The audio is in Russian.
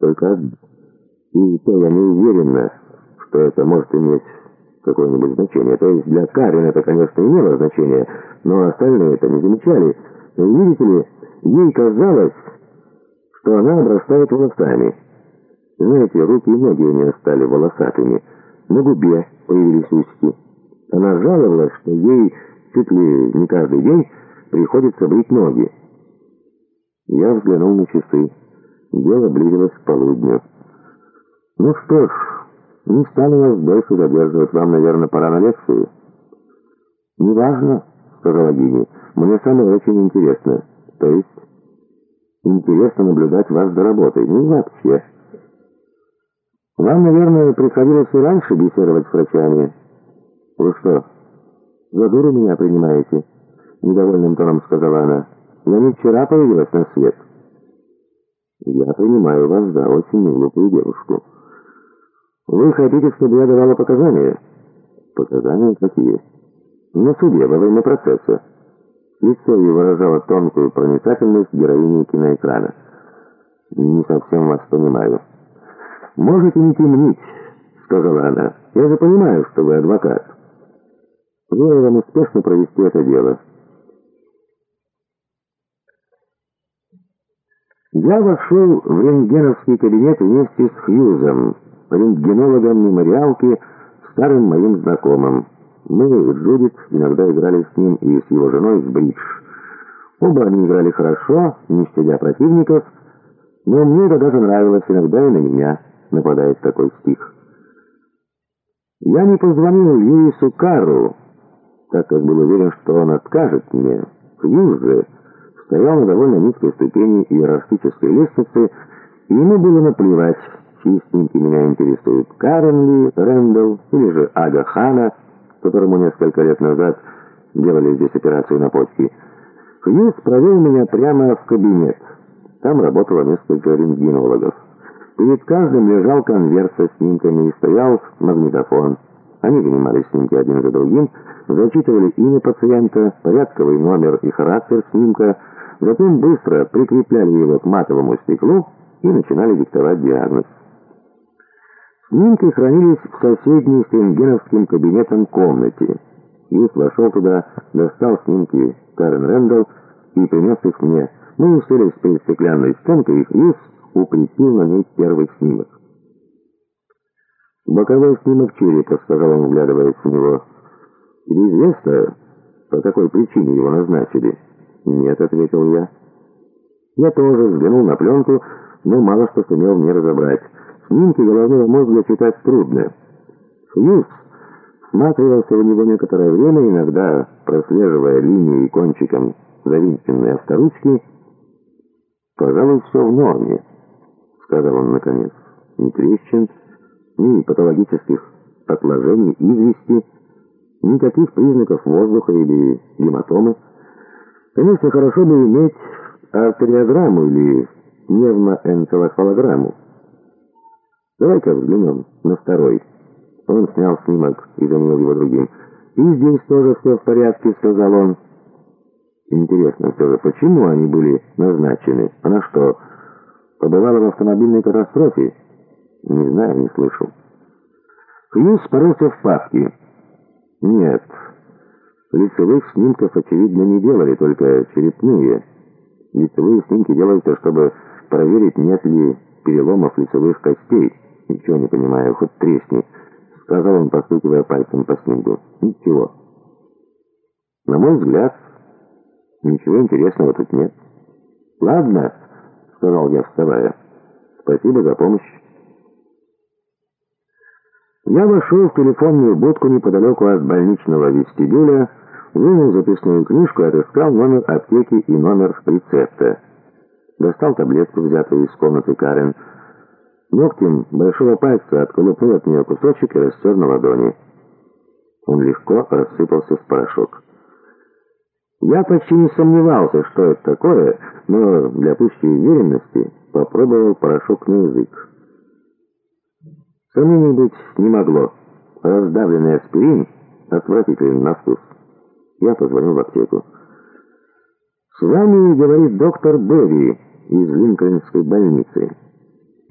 Только. И то я не уверена, что это может иметь какое-нибудь значение. То есть для Карен это, конечно, имело значение, но остальные это не замечали. Видите ли, ей казалось, что она обрастает волосами. Знаете, руки и ноги у нее стали волосатыми. На губе появились усики. Она жаловалась, что ей чуть ли не каждый день приходится брить ноги. Я взглянул на часы. Дело близилось к полудню. «Ну что ж, не стану вас больше задерживать. Вам, наверное, пора на лекцию». «Неважно», — сказала Гини. «Мне самое очень интересно. То есть, интересно наблюдать вас за работой. Ну, вообще». «Вам, наверное, приходилось и раньше беседовать с врачами». «Вы что, за дуру меня принимаете?» Недовольным тоном сказала она. «Я не вчера появилась на свет». «Я принимаю вас за очень неглупую девушку». «Вы хотите, чтобы я давала показания?» «Показания какие?» «На суде, во время процесса». Лицо ее выражало тонкую проницательность героини киноэкрана. «Не совсем вас понимаю». «Можете не темнить», — сказала она. «Я же понимаю, что вы адвокат. Желаю вам успешно провести это дело». Я вошел в рентгеновский кабинет вместе с Хьюзом, рентгенологом мемориалки, старым моим знакомым. Мы, Джудит, иногда играли с ним и с его женой в бридж. Оба они играли хорошо, не щадя противников, но мне это даже нравилось, иногда и на меня нападает такой стих. Я не позвонил Льюису Карру, так как был уверен, что он откажет мне. Хьюз же стоял на довольно низкой ступени иерархической лестницы, и ему было наплевать, чьи снимки меня интересуют, Карен ли, Рэндалл или же Ага Хана, которому несколько лет назад делали здесь операцию на почке. Хьюз провел меня прямо в кабинет. Там работало несколько рентгенологов. Перед каждым лежал конверт со снимками и стоял магнитофон. Они вынимали снимки один за другим, зачитывали имя пациента, порядковый номер и характер снимка, Затем быстро прикрепляли его к матовому стеклу и начинали диктовать диагноз. Снимки хранились в соседней с рентгеновским кабинетом комнате. Юс вошел туда, достал снимки Карен Рэндалл и принес их мне. Мы уселись перед стеклянной стенкой, и Юс укрепил на ней первый снимок. «Боковой снимок черепа», — сказал он, вглядываясь в него. «Тебе известно, по какой причине его назначили?» «Нет», — ответил я. Я тоже взглянул на пленку, но мало что сумел мне разобрать. Снимки головного мозга читать трудно. Хьюз всматривался в него некоторое время, иногда прослеживая линии кончиком завинченной авторучки. «Пожалуй, все в норме», — сказал он наконец. «Ни трещин, ни патологических отложений извести, никаких признаков воздуха или гематомы». Конечно, хорошо бы иметь артериограмму или пневмоэнцефалограмму. Давай-ка взглянем на второй. Он снял снимок и заменил его другим. И здесь тоже все в порядке, сказал он. Интересно все же, почему они были назначены? Она что, побывала в автомобильной катастрофе? Не знаю, не слышал. Хьюз порылся в папке. Нет, Лицевых снимков, очевидно, не делали, только черепные. Лицевые снимки делаются, чтобы проверить, нет ли переломов лицевых костей. Ничего не понимаю, хоть тресни, сказал он, постукивая пальцем по снимку. Ничего. На мой взгляд, ничего интересного тут нет. Ладно, сказал я, вставая. Спасибо за помощь. Я вошел в телефонную будку неподалеку от больничного вестибюля, вынул записную книжку и отыскал номер аптеки и номер рецепта. Достал таблетку, взятую из комнаты Карен. Ногтем большого пальца отколупнул от нее кусочек и растер на ладони. Он легко рассыпался в порошок. Я почти не сомневался, что это такое, но для пущей уверенности попробовал порошок на язык. Сомнений быть не могло. Раздавленный аспирин отвратителен на вкус. Я позвонил в аптеку. «С вами, — говорит доктор Берри из Линкольнской больницы».